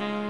Bye.